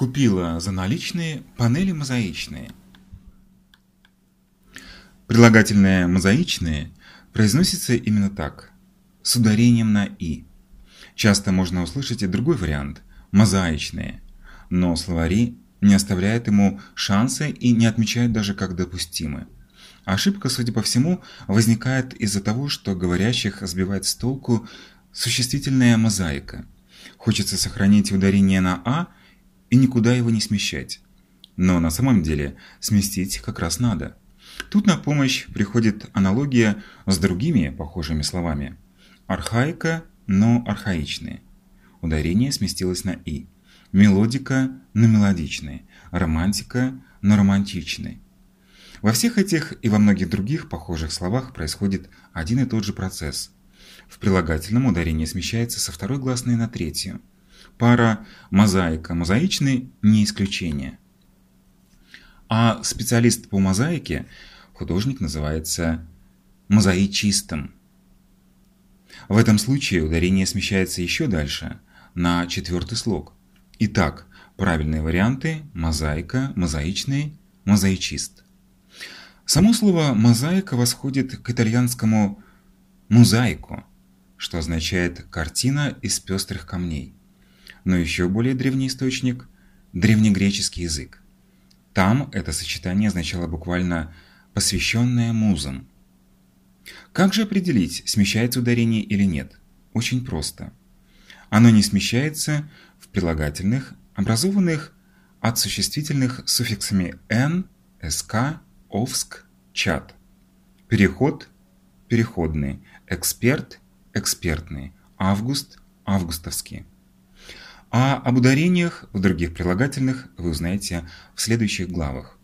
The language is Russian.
Купила за наличные панели мозаичные. Прилагательное «мозаичные» произносится именно так, с ударением на «и». Часто можно услышать и другой вариант – «мозаичные», но словари не оставляют ему шанса и не отмечают даже как допустимы. Ошибка, судя по всему, возникает из-за того, что говорящих сбивает с толку существительная мозаика. Хочется сохранить ударение на «а» и никуда его не смещать. Но на самом деле сместить как раз надо. Тут на помощь приходит аналогия с другими похожими словами. Архаика, но архаичные. Ударение сместилось на «и». Мелодика на мелодичные. Романтика на романтичные. Во всех этих и во многих других похожих словах происходит один и тот же процесс. В прилагательном ударение смещается со второй гласной на третью. Пара мозаика-мозаичный не исключение. А специалист по мозаике – художник называется мозаичистом. В этом случае ударение смещается еще дальше, на четвертый слог. Итак, правильные варианты – мозаика, мозаичный, мозаичист. Само слово «мозаика» восходит к итальянскому «мозаико», что означает «картина из пестрых камней». Но еще более древний источник – древнегреческий язык. Там это сочетание означало буквально посвященная музам. Как же определить, смещается ударение или нет? Очень просто. Оно не смещается в прилагательных, образованных от существительных суффиксами «н», «sk», «овск», «чат». Переход – переходный, эксперт – экспертный, август – августовский. А об ударениях в других прилагательных вы узнаете в следующих главах.